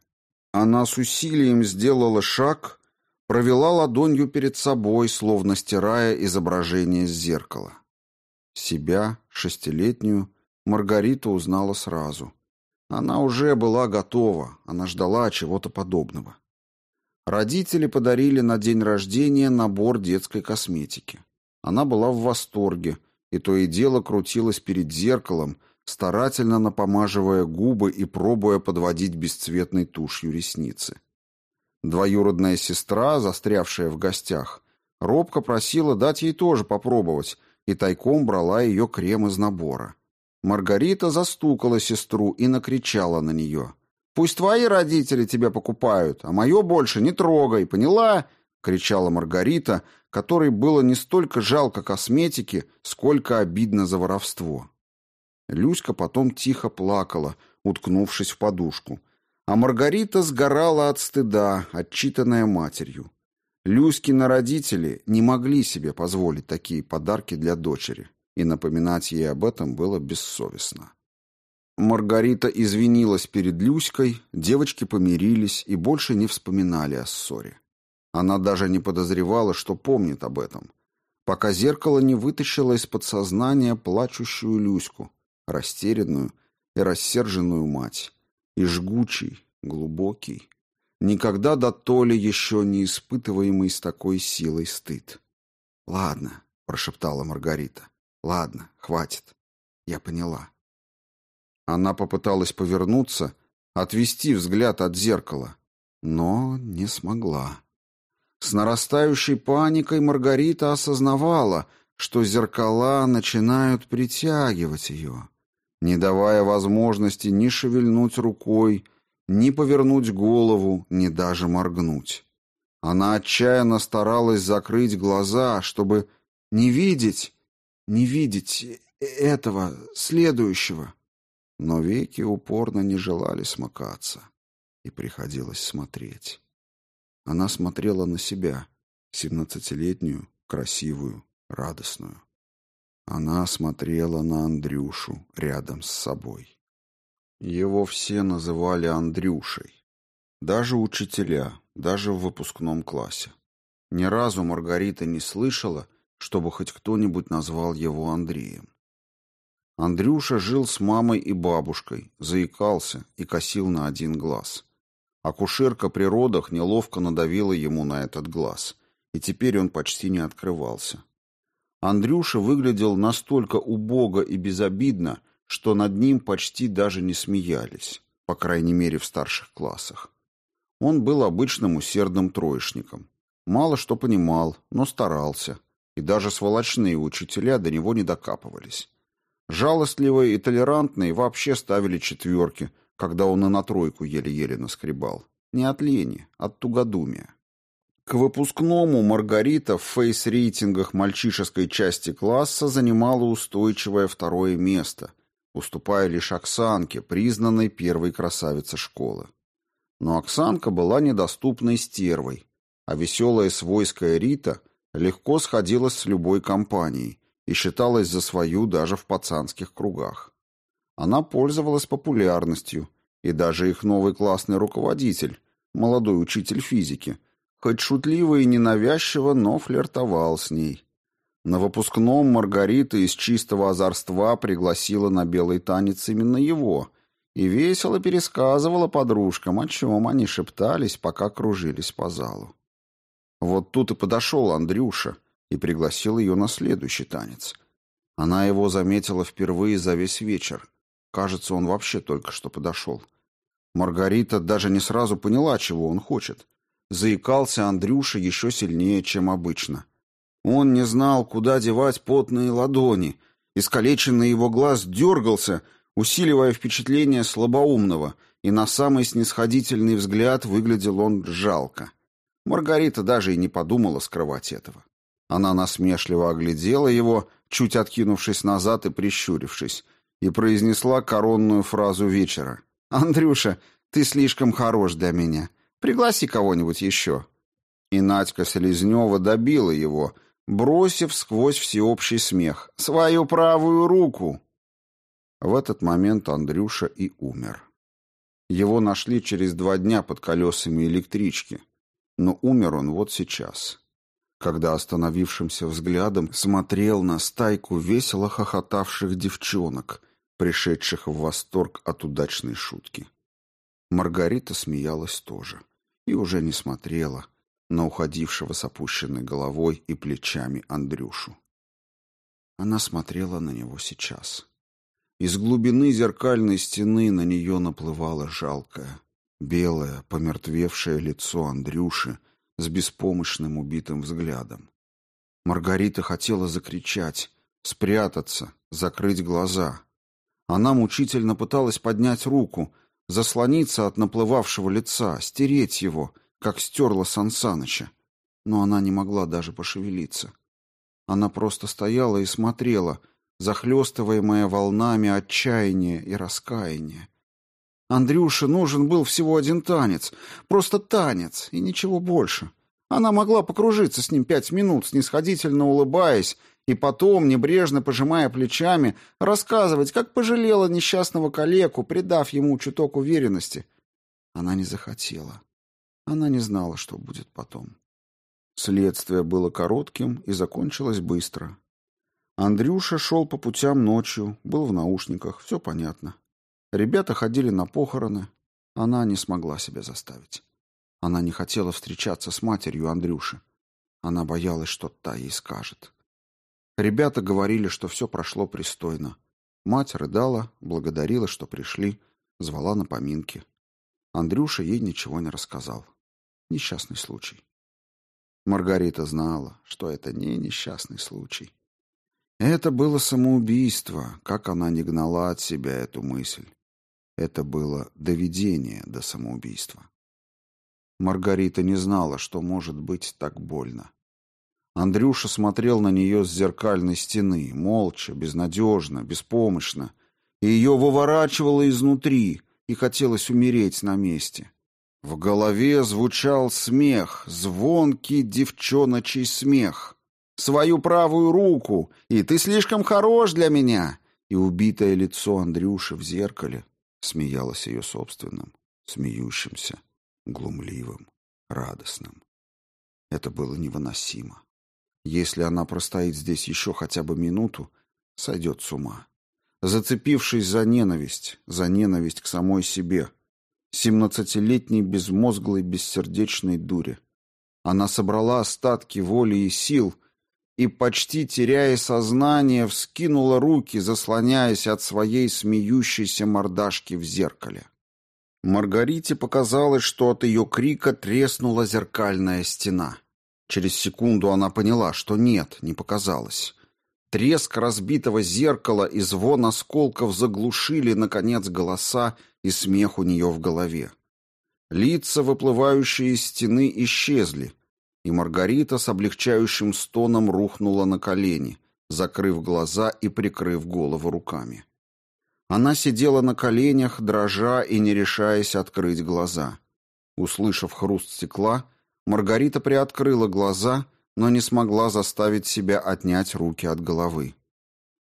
Она с усилием сделала шаг, провела ладонью перед собой, словно стирая изображение с зеркала. Себя, шестилетнюю, Маргарита узнала сразу. Она уже была готова, она ждала чего-то подобного. Родители подарили на день рождения набор детской косметики. Она была в восторге, и то и дело крутилась перед зеркалом, старательно напомаживая губы и пробуя подводить бесцветной тушью ресницы. Двоюродная сестра, застрявшая в гостях, робко просила дать ей тоже попробовать, и тайком брала ее крем из набора. Маргарита застукала сестру и накричала на нее. Пусть твои родители тебя покупают, а мое больше не трогай, поняла?» — кричала Маргарита, которой было не столько жалко косметики, сколько обидно за воровство. Люська потом тихо плакала, уткнувшись в подушку. А Маргарита сгорала от стыда, отчитанная матерью. Люськины родители не могли себе позволить такие подарки для дочери, и напоминать ей об этом было бессовестно. Маргарита извинилась перед Люськой, девочки помирились и больше не вспоминали о ссоре. Она даже не подозревала, что помнит об этом, пока зеркало не вытащило из подсознания плачущую Люську, растерянную и рассерженную мать, и жгучий, глубокий, никогда до толи еще не испытываемый с такой силой стыд. «Ладно», — прошептала Маргарита, — «ладно, хватит. Я поняла». Она попыталась повернуться, отвести взгляд от зеркала, но не смогла. С нарастающей паникой Маргарита осознавала, что зеркала начинают притягивать ее, не давая возможности ни шевельнуть рукой, ни повернуть голову, ни даже моргнуть. Она отчаянно старалась закрыть глаза, чтобы не видеть, не видеть этого, следующего но веки упорно не желали смыкаться, и приходилось смотреть. Она смотрела на себя, семнадцатилетнюю, красивую, радостную. Она смотрела на Андрюшу рядом с собой. Его все называли Андрюшей. Даже учителя, даже в выпускном классе. Ни разу Маргарита не слышала, чтобы хоть кто-нибудь назвал его Андреем. Андрюша жил с мамой и бабушкой, заикался и косил на один глаз. Акушерка при родах неловко надавила ему на этот глаз, и теперь он почти не открывался. Андрюша выглядел настолько убого и безобидно, что над ним почти даже не смеялись, по крайней мере в старших классах. Он был обычным усердным троечником. Мало что понимал, но старался, и даже сволочные учителя до него не докапывались. Жалостливые и толерантные вообще ставили четверки, когда он и на тройку еле-еле наскребал. Не от лени, от тугодумия. К выпускному Маргарита в фейс-рейтингах мальчишеской части класса занимала устойчивое второе место, уступая лишь Оксанке, признанной первой красавицей школы. Но Оксанка была недоступной стервой, а веселая свойская Рита легко сходилась с любой компанией и считалась за свою даже в пацанских кругах. Она пользовалась популярностью, и даже их новый классный руководитель, молодой учитель физики, хоть шутливо и ненавязчиво, но флиртовал с ней. На выпускном Маргарита из чистого озорства пригласила на белый танец именно его и весело пересказывала подружкам, о чем они шептались, пока кружились по залу. Вот тут и подошел Андрюша и пригласил ее на следующий танец. Она его заметила впервые за весь вечер. Кажется, он вообще только что подошел. Маргарита даже не сразу поняла, чего он хочет. Заикался Андрюша еще сильнее, чем обычно. Он не знал, куда девать потные ладони. Искалеченный его глаз дергался, усиливая впечатление слабоумного, и на самый снисходительный взгляд выглядел он жалко. Маргарита даже и не подумала скрывать этого. Она насмешливо оглядела его, чуть откинувшись назад и прищурившись, и произнесла коронную фразу вечера. «Андрюша, ты слишком хорош для меня. Пригласи кого-нибудь еще». И Надька Селезнева добила его, бросив сквозь всеобщий смех «Свою правую руку!». В этот момент Андрюша и умер. Его нашли через два дня под колесами электрички, но умер он вот сейчас, когда остановившимся взглядом смотрел на стайку весело хохотавших девчонок, пришедших в восторг от удачной шутки. Маргарита смеялась тоже и уже не смотрела на уходившего с опущенной головой и плечами Андрюшу. Она смотрела на него сейчас. Из глубины зеркальной стены на нее наплывало жалкое, белое, помертвевшее лицо Андрюши с беспомощным убитым взглядом. Маргарита хотела закричать, спрятаться, закрыть глаза. Она мучительно пыталась поднять руку, заслониться от наплывавшего лица, стереть его, как стерла Сансаныча. Но она не могла даже пошевелиться. Она просто стояла и смотрела, захлестываемая волнами отчаяния и раскаяния. Андрюше нужен был всего один танец, просто танец и ничего больше. Она могла покружиться с ним пять минут, снисходительно улыбаясь, и потом, небрежно пожимая плечами, рассказывать, как пожалела несчастного калеку, придав ему чуток уверенности. Она не захотела. Она не знала, что будет потом. Следствие было коротким и закончилось быстро. Андрюша шел по путям ночью, был в наушниках, все понятно. Ребята ходили на похороны. Она не смогла себя заставить. Она не хотела встречаться с матерью Андрюши. Она боялась, что та ей скажет. Ребята говорили, что все прошло пристойно. Мать рыдала, благодарила, что пришли, звала на поминки. Андрюша ей ничего не рассказал. Несчастный случай. Маргарита знала, что это не несчастный случай. Это было самоубийство, как она не гнала от себя эту мысль. Это было доведение до самоубийства. Маргарита не знала, что может быть так больно. Андрюша смотрел на нее с зеркальной стены, молча, безнадежно, беспомощно, и ее выворачивало изнутри, и хотелось умереть на месте. В голове звучал смех, звонкий девчоночий смех. «Свою правую руку! И ты слишком хорош для меня!» И убитое лицо Андрюши в зеркале смеялось ее собственным, смеющимся, глумливым, радостным. Это было невыносимо. Если она простоит здесь еще хотя бы минуту, сойдет с ума. Зацепившись за ненависть, за ненависть к самой себе, семнадцатилетней безмозглой бессердечной дуре, она собрала остатки воли и сил и, почти теряя сознание, вскинула руки, заслоняясь от своей смеющейся мордашки в зеркале. Маргарите показалось, что от ее крика треснула зеркальная стена. Через секунду она поняла, что нет, не показалось. Треск разбитого зеркала и звон осколков заглушили, наконец, голоса и смех у нее в голове. Лица, выплывающие из стены, исчезли. И Маргарита с облегчающим стоном рухнула на колени, закрыв глаза и прикрыв голову руками. Она сидела на коленях, дрожа и не решаясь открыть глаза. Услышав хруст стекла, Маргарита приоткрыла глаза, но не смогла заставить себя отнять руки от головы.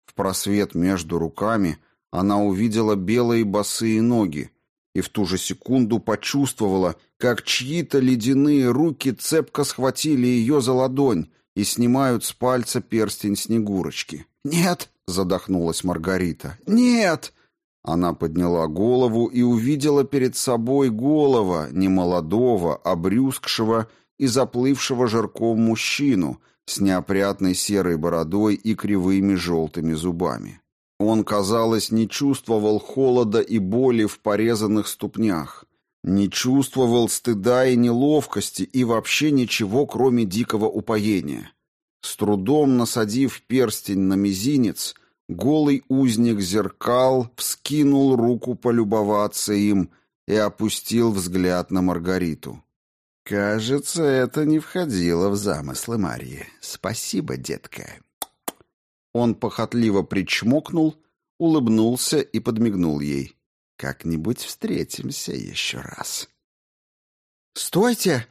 В просвет между руками она увидела белые босые ноги и в ту же секунду почувствовала, как чьи-то ледяные руки цепко схватили ее за ладонь и снимают с пальца перстень Снегурочки. «Нет!» — задохнулась Маргарита. «Нет!» Она подняла голову и увидела перед собой голова немолодого, обрюзгшего и заплывшего жирком мужчину с неопрятной серой бородой и кривыми желтыми зубами. Он, казалось, не чувствовал холода и боли в порезанных ступнях, не чувствовал стыда и неловкости и вообще ничего, кроме дикого упоения. С трудом насадив перстень на мизинец, голый узник зеркал вскинул руку полюбоваться им и опустил взгляд на Маргариту. «Кажется, это не входило в замыслы Марьи. Спасибо, детка». Он похотливо причмокнул, улыбнулся и подмигнул ей. «Как-нибудь встретимся еще раз». «Стойте!»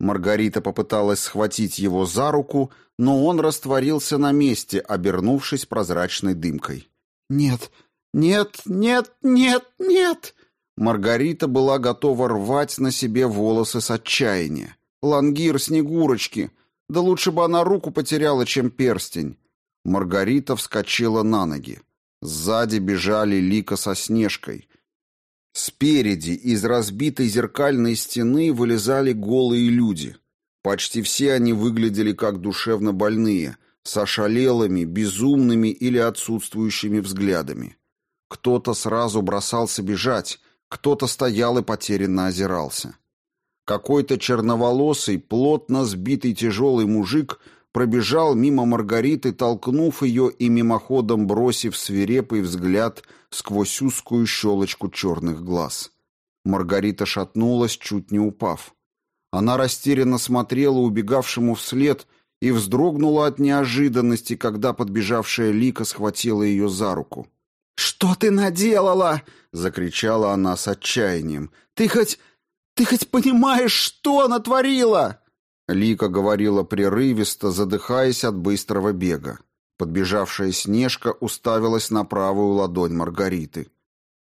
Маргарита попыталась схватить его за руку, но он растворился на месте, обернувшись прозрачной дымкой. «Нет, нет, нет, нет, нет!» Маргарита была готова рвать на себе волосы с отчаяния. Лангир, Снегурочки! Да лучше бы она руку потеряла, чем перстень. Маргарита вскочила на ноги. Сзади бежали Лика со Снежкой. Спереди из разбитой зеркальной стены вылезали голые люди. Почти все они выглядели как душевно больные, с ошалелыми, безумными или отсутствующими взглядами. Кто-то сразу бросался бежать, кто-то стоял и потерянно озирался. Какой-то черноволосый, плотно сбитый тяжелый мужик пробежал мимо Маргариты, толкнув ее и мимоходом бросив свирепый взгляд сквозь узкую щелочку черных глаз. Маргарита шатнулась, чуть не упав. Она растерянно смотрела убегавшему вслед и вздрогнула от неожиданности, когда подбежавшая Лика схватила ее за руку. «Что ты наделала?» — закричала она с отчаянием. «Ты хоть... ты хоть понимаешь, что натворила?» Лика говорила прерывисто, задыхаясь от быстрого бега. Подбежавшая Снежка уставилась на правую ладонь Маргариты.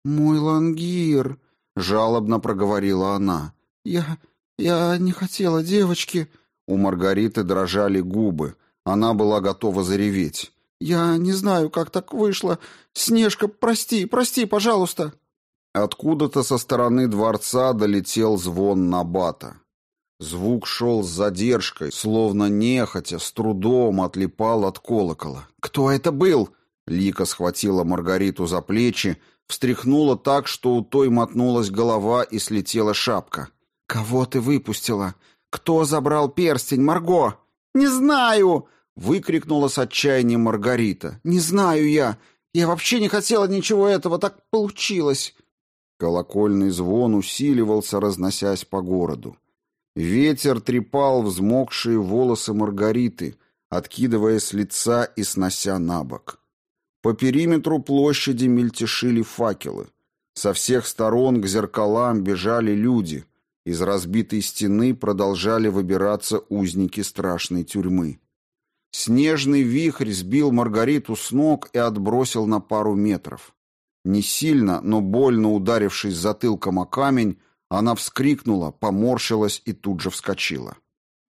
«Мой лангир!» — жалобно проговорила она. «Я... я не хотела, девочки!» У Маргариты дрожали губы. Она была готова зареветь. «Я не знаю, как так вышло. Снежка, прости, прости, пожалуйста». Откуда-то со стороны дворца долетел звон набата. Звук шел с задержкой, словно нехотя, с трудом отлипал от колокола. «Кто это был?» Лика схватила Маргариту за плечи, встряхнула так, что у той мотнулась голова и слетела шапка. «Кого ты выпустила? Кто забрал перстень, Марго?» «Не знаю!» Выкрикнула с отчаянием Маргарита. «Не знаю я. Я вообще не хотела ничего этого. Так получилось». Колокольный звон усиливался, разносясь по городу. Ветер трепал взмокшие волосы Маргариты, откидывая с лица и снося на бок. По периметру площади мельтешили факелы. Со всех сторон к зеркалам бежали люди. Из разбитой стены продолжали выбираться узники страшной тюрьмы. Снежный вихрь сбил Маргариту с ног и отбросил на пару метров. Не сильно, но больно ударившись затылком о камень, она вскрикнула, поморщилась и тут же вскочила.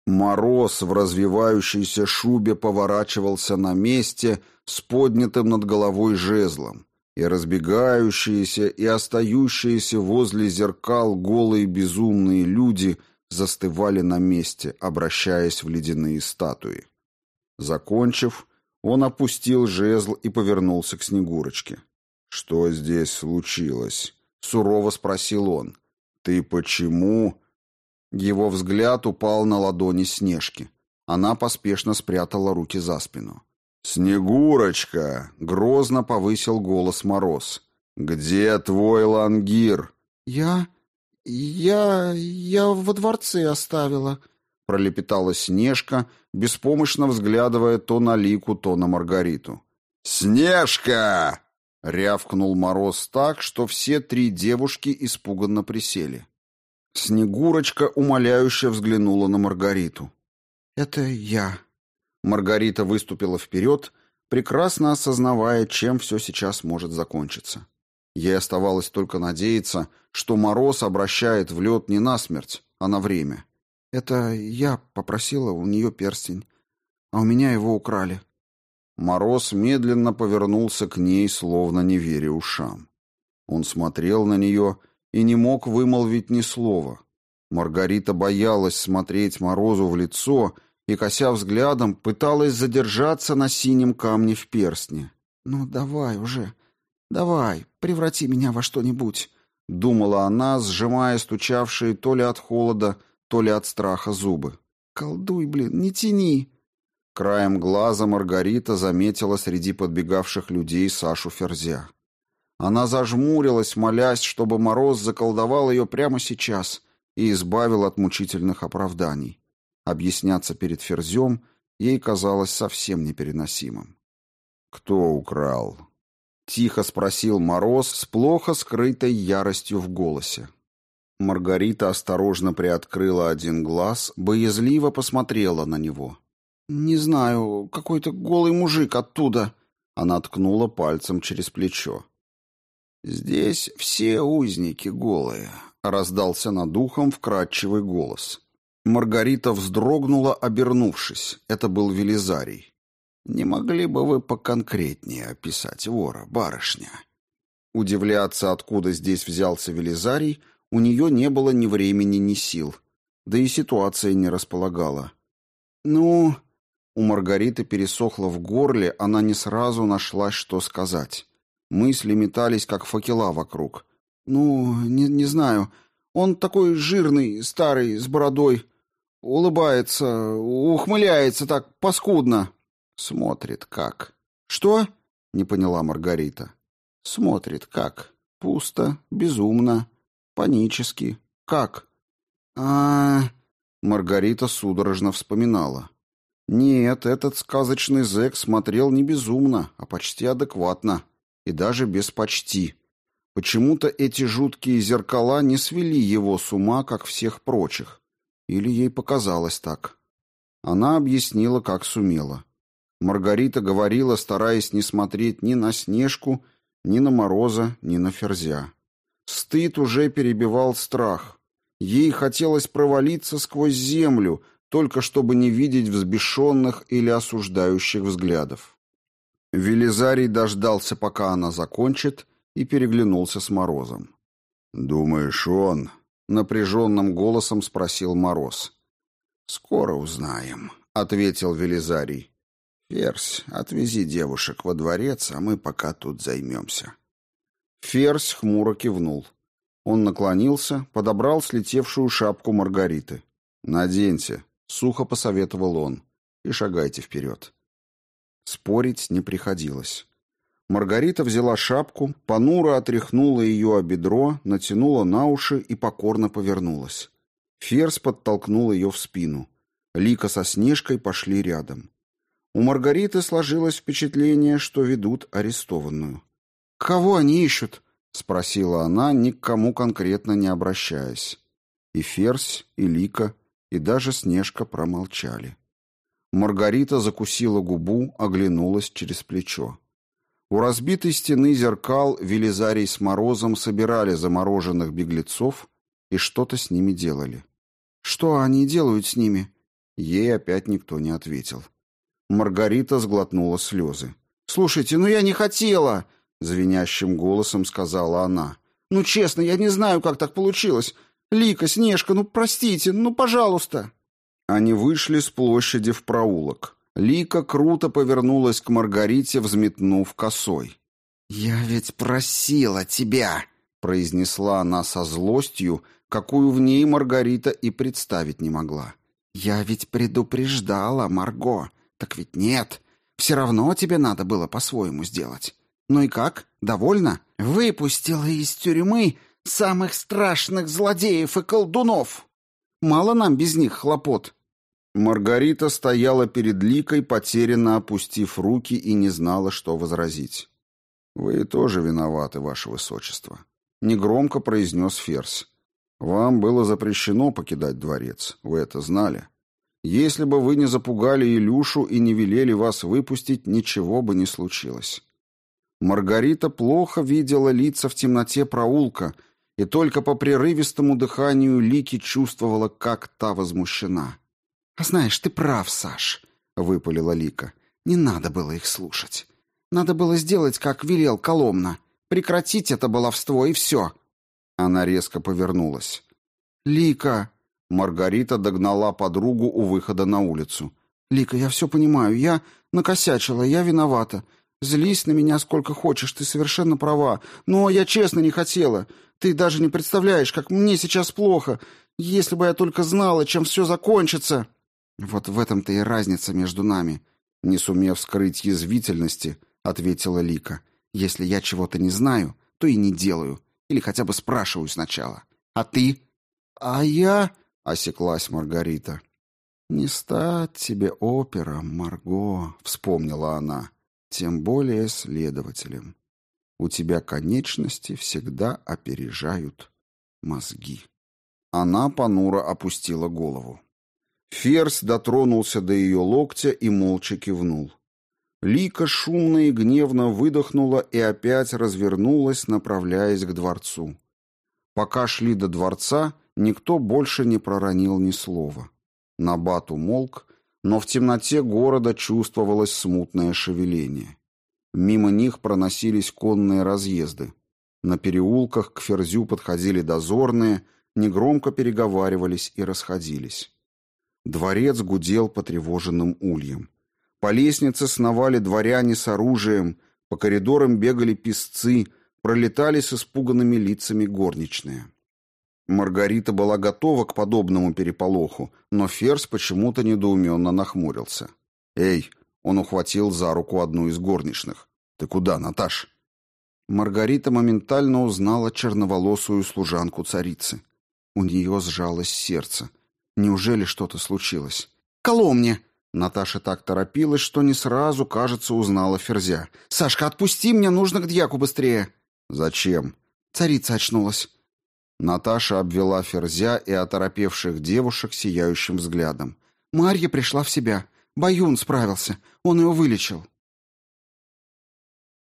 Мороз в развивающейся шубе поворачивался на месте с поднятым над головой жезлом, и разбегающиеся и остающиеся возле зеркал голые безумные люди застывали на месте, обращаясь в ледяные статуи. Закончив, он опустил жезл и повернулся к Снегурочке. «Что здесь случилось?» — сурово спросил он. «Ты почему...» Его взгляд упал на ладони Снежки. Она поспешно спрятала руки за спину. «Снегурочка!» — грозно повысил голос Мороз. «Где твой лангир?» «Я... я... я во дворце оставила», — пролепетала Снежка, беспомощно взглядывая то на Лику, то на Маргариту. «Снежка!» — рявкнул Мороз так, что все три девушки испуганно присели. Снегурочка умоляюще взглянула на Маргариту. «Это я». Маргарита выступила вперед, прекрасно осознавая, чем все сейчас может закончиться. Ей оставалось только надеяться, что Мороз обращает в лед не на смерть, а на время. «Это я попросила у нее перстень, а у меня его украли». Мороз медленно повернулся к ней, словно не веря ушам. Он смотрел на нее и не мог вымолвить ни слова. Маргарита боялась смотреть Морозу в лицо и, кося взглядом, пыталась задержаться на синем камне в перстне. «Ну, давай уже, давай, преврати меня во что-нибудь», — думала она, сжимая стучавшие то ли от холода, то ли от страха зубы. «Колдуй, блин, не тяни!» Краем глаза Маргарита заметила среди подбегавших людей Сашу Ферзя. Она зажмурилась, молясь, чтобы Мороз заколдовал ее прямо сейчас и избавил от мучительных оправданий. Объясняться перед Ферзем ей казалось совсем непереносимым. «Кто украл?» — тихо спросил Мороз с плохо скрытой яростью в голосе. Маргарита осторожно приоткрыла один глаз, боязливо посмотрела на него. «Не знаю, какой-то голый мужик оттуда». Она ткнула пальцем через плечо. «Здесь все узники голые», — раздался над духом вкрадчивый голос. Маргарита вздрогнула, обернувшись. Это был Велизарий. «Не могли бы вы поконкретнее описать вора, барышня?» Удивляться, откуда здесь взялся Велизарий, у нее не было ни времени, ни сил. Да и ситуация не располагала. «Ну...» У Маргариты пересохло в горле, она не сразу нашла, что сказать. Мысли метались, как факела вокруг. «Ну, не, не знаю. Он такой жирный, старый, с бородой. Улыбается, ухмыляется так паскудно». «Смотрит как». «Что?» — не поняла Маргарита. «Смотрит как. Пусто, безумно, панически. Как?» а, Маргарита судорожно вспоминала. Нет, этот сказочный зэк смотрел не безумно, а почти адекватно. И даже без почти. Почему-то эти жуткие зеркала не свели его с ума, как всех прочих. Или ей показалось так. Она объяснила, как сумела. Маргарита говорила, стараясь не смотреть ни на Снежку, ни на Мороза, ни на Ферзя. Стыд уже перебивал страх. Ей хотелось провалиться сквозь землю — только чтобы не видеть взбешенных или осуждающих взглядов. Велизарий дождался, пока она закончит, и переглянулся с Морозом. «Думаешь, он?» — напряженным голосом спросил Мороз. «Скоро узнаем», — ответил Велизарий. «Ферзь, отвези девушек во дворец, а мы пока тут займемся». Ферзь хмуро кивнул. Он наклонился, подобрал слетевшую шапку Маргариты. «Наденьте», Сухо посоветовал он. И шагайте вперед. Спорить не приходилось. Маргарита взяла шапку, понуро отряхнула ее о бедро, натянула на уши и покорно повернулась. Ферзь подтолкнул ее в спину. Лика со Снежкой пошли рядом. У Маргариты сложилось впечатление, что ведут арестованную. «Кого они ищут?» — спросила она, ни к кому конкретно не обращаясь. И Ферзь, и Лика — и даже Снежка промолчали. Маргарита закусила губу, оглянулась через плечо. У разбитой стены зеркал Велизарий с Морозом собирали замороженных беглецов и что-то с ними делали. «Что они делают с ними?» Ей опять никто не ответил. Маргарита сглотнула слезы. «Слушайте, ну я не хотела!» — звенящим голосом сказала она. «Ну, честно, я не знаю, как так получилось. Лика, Снежка, ну простите, ну пожалуйста. Они вышли с площади в проулок. Лика круто повернулась к Маргарите, взметнув косой. «Я ведь просила тебя», — произнесла она со злостью, какую в ней Маргарита и представить не могла. «Я ведь предупреждала, Марго. Так ведь нет. Все равно тебе надо было по-своему сделать. Ну и как? Довольно? Выпустила из тюрьмы самых страшных злодеев и колдунов. Мало нам без них хлопот. Маргарита стояла перед Ликой, потерянно опустив руки и не знала, что возразить. «Вы тоже виноваты, ваше высочество», — негромко произнес Ферзь. «Вам было запрещено покидать дворец, вы это знали. Если бы вы не запугали Илюшу и не велели вас выпустить, ничего бы не случилось». Маргарита плохо видела лица в темноте проулка и только по прерывистому дыханию Лики чувствовала, как та возмущена. «А знаешь, ты прав, Саш», — выпалила Лика. «Не надо было их слушать. Надо было сделать, как велел Коломна. Прекратить это баловство и все». Она резко повернулась. «Лика!» Маргарита догнала подругу у выхода на улицу. «Лика, я все понимаю. Я накосячила, я виновата. Злись на меня сколько хочешь, ты совершенно права. Но я честно не хотела. Ты даже не представляешь, как мне сейчас плохо. Если бы я только знала, чем все закончится. Вот в этом-то и разница между нами. Не сумев скрыть язвительности, ответила Лика. Если я чего-то не знаю, то и не делаю. Или хотя бы спрашиваю сначала. А ты? А я... Осеклась Маргарита. «Не стать тебе опером, Марго», — вспомнила она тем более следователем. У тебя конечности всегда опережают мозги. Она понуро опустила голову. Ферзь дотронулся до ее локтя и молча кивнул. Лика шумно и гневно выдохнула и опять развернулась, направляясь к дворцу. Пока шли до дворца, никто больше не проронил ни слова. Набат умолк, но в темноте города чувствовалось смутное шевеление. Мимо них проносились конные разъезды. На переулках к Ферзю подходили дозорные, негромко переговаривались и расходились. Дворец гудел потревоженным ульем. По лестнице сновали дворяне с оружием, по коридорам бегали песцы, пролетали с испуганными лицами горничные. Маргарита была готова к подобному переполоху, но Ферзь почему-то недоуменно нахмурился. «Эй!» — он ухватил за руку одну из горничных. «Ты куда, Наташ?» Маргарита моментально узнала черноволосую служанку царицы. У нее сжалось сердце. Неужели что-то случилось? «Коломне!» Наташа так торопилась, что не сразу, кажется, узнала Ферзя. «Сашка, отпусти, мне нужно к дьяку быстрее!» «Зачем?» Царица очнулась. Наташа обвела Ферзя и оторопевших девушек сияющим взглядом. «Марья пришла в себя. Баюн справился. Он ее вылечил».